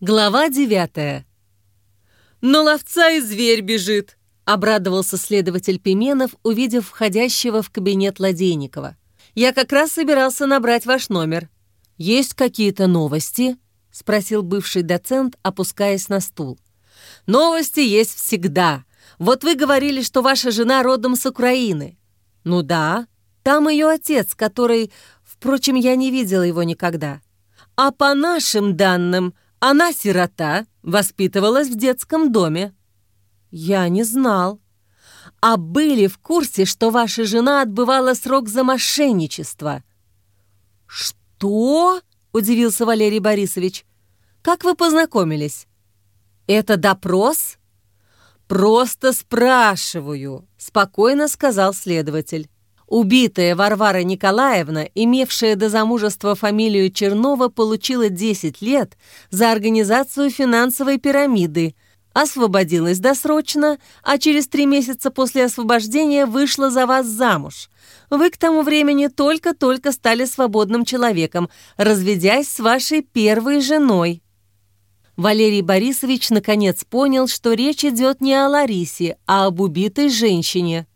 Глава девятая. «На ловца и зверь бежит!» — обрадовался следователь Пименов, увидев входящего в кабинет Ладейникова. «Я как раз собирался набрать ваш номер. Есть какие-то новости?» — спросил бывший доцент, опускаясь на стул. «Новости есть всегда. Вот вы говорили, что ваша жена родом с Украины». «Ну да, там ее отец, который... Впрочем, я не видела его никогда. А по нашим данным, она сирота, воспитывалась в детском доме. Я не знал. А были в курсе, что ваша жена отбывала срок за мошенничество? Что? Удивился Валерий Борисович. Как вы познакомились? Это допрос? Просто спрашиваю, спокойно сказал следователь. Убитая Варвара Николаевна, имевшая до замужества фамилию Чернова, получила 10 лет за организацию финансовой пирамиды, освободилась досрочно, а через три месяца после освобождения вышла за вас замуж. Вы к тому времени только-только стали свободным человеком, разведясь с вашей первой женой. Валерий Борисович наконец понял, что речь идет не о Ларисе, а об убитой женщине.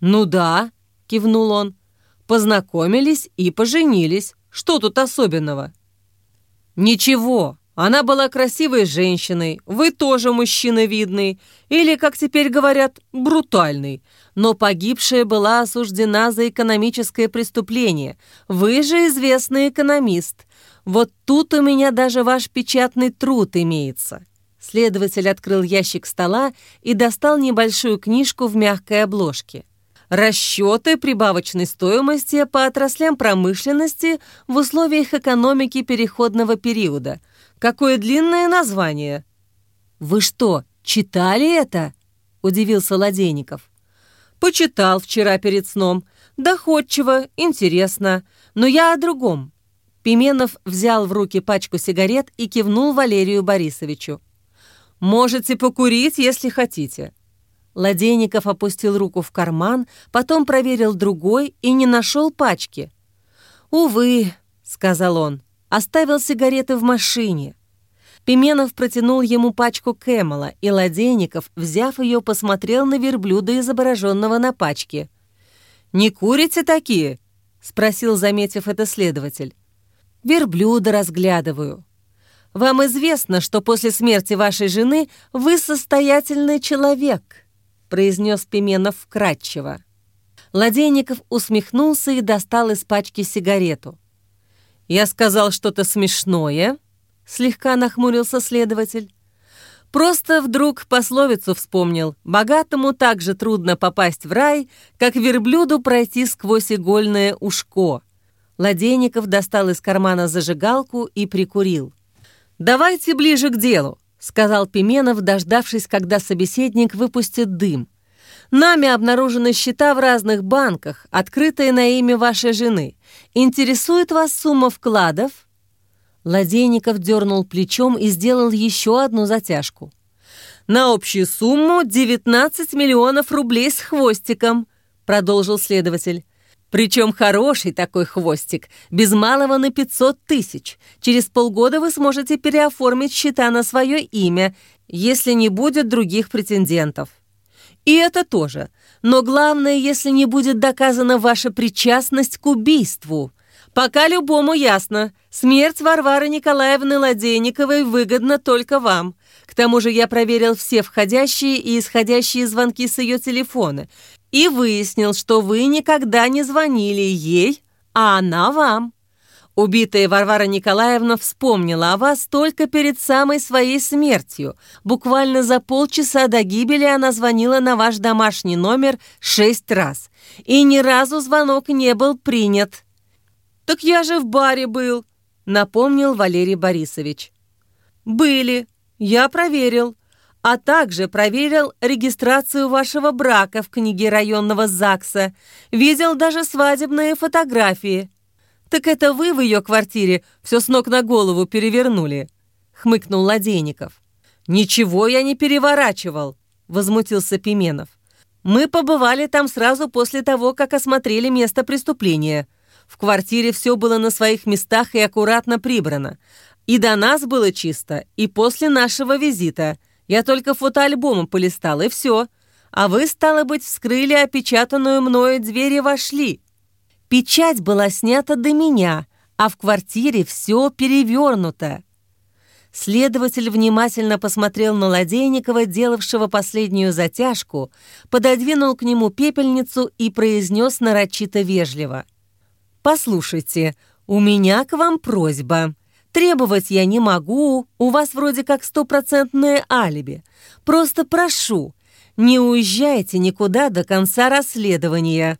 «Ну да», кивнул он. Познакомились и поженились. Что тут особенного? Ничего. Она была красивой женщиной, вы тоже мужчина видный, или, как теперь говорят, брутальный. Но погибшая была осуждена за экономическое преступление. Вы же известный экономист. Вот тут у меня даже ваш печатный труд имеется». Следователь открыл ящик стола и достал небольшую книжку в мягкой обложке расчеты прибавочной стоимости по отраслям промышленности в условиях экономики переходного периода. Какое длинное название!» «Вы что, читали это?» – удивился Ладейников. «Почитал вчера перед сном. Доходчиво, интересно. Но я о другом». Пименов взял в руки пачку сигарет и кивнул Валерию Борисовичу. «Можете покурить, если хотите. Ладейников опустил руку в карман, потом проверил другой и не нашел пачки. «Увы», — сказал он, — «оставил сигареты в машине». Пименов протянул ему пачку Кэмела, и Ладейников, взяв ее, посмотрел на верблюда, изображенного на пачке. «Не курите такие?» — спросил, заметив это следователь. «Верблюда разглядываю». «Вам известно, что после смерти вашей жены вы состоятельный человек», произнес Пименов вкратчиво. Ладейников усмехнулся и достал из пачки сигарету. «Я сказал что-то смешное?» — слегка нахмурился следователь. «Просто вдруг пословицу вспомнил. Богатому так же трудно попасть в рай, как верблюду пройти сквозь игольное ушко». Ладейников достал из кармана зажигалку и прикурил. «Давайте ближе к делу. — сказал Пименов, дождавшись, когда собеседник выпустит дым. «Нами обнаружены счета в разных банках, открытые на имя вашей жены. Интересует вас сумма вкладов?» Ладейников дернул плечом и сделал еще одну затяжку. «На общую сумму 19 миллионов рублей с хвостиком», — продолжил следователь. Причем хороший такой хвостик, без малого на 500 тысяч. Через полгода вы сможете переоформить счета на свое имя, если не будет других претендентов. И это тоже. Но главное, если не будет доказана ваша причастность к убийству. Пока любому ясно, смерть Варвары Николаевны Ладейниковой выгодна только вам. К тому же я проверил все входящие и исходящие звонки с ее телефона и выяснил, что вы никогда не звонили ей, а она вам. Убитая Варвара Николаевна вспомнила о вас только перед самой своей смертью. Буквально за полчаса до гибели она звонила на ваш домашний номер шесть раз, и ни разу звонок не был принят. «Так я же в баре был», — напомнил Валерий Борисович. «Были. Я проверил а также проверил регистрацию вашего брака в книге районного ЗАГСа, видел даже свадебные фотографии. Так это вы в ее квартире все с ног на голову перевернули?» — хмыкнул Ладейников. «Ничего я не переворачивал», — возмутился Пименов. «Мы побывали там сразу после того, как осмотрели место преступления. В квартире все было на своих местах и аккуратно прибрано. И до нас было чисто, и после нашего визита. Я только фотоальбомом полистал, и все. А вы, стало быть, вскрыли опечатанную мною дверь и вошли. Печать была снята до меня, а в квартире все перевернуто. Следователь внимательно посмотрел на Ладейникова, делавшего последнюю затяжку, пододвинул к нему пепельницу и произнес нарочито вежливо. «Послушайте, у меня к вам просьба. Требовать я не могу, у вас вроде как стопроцентное алиби. Просто прошу, не уезжайте никуда до конца расследования».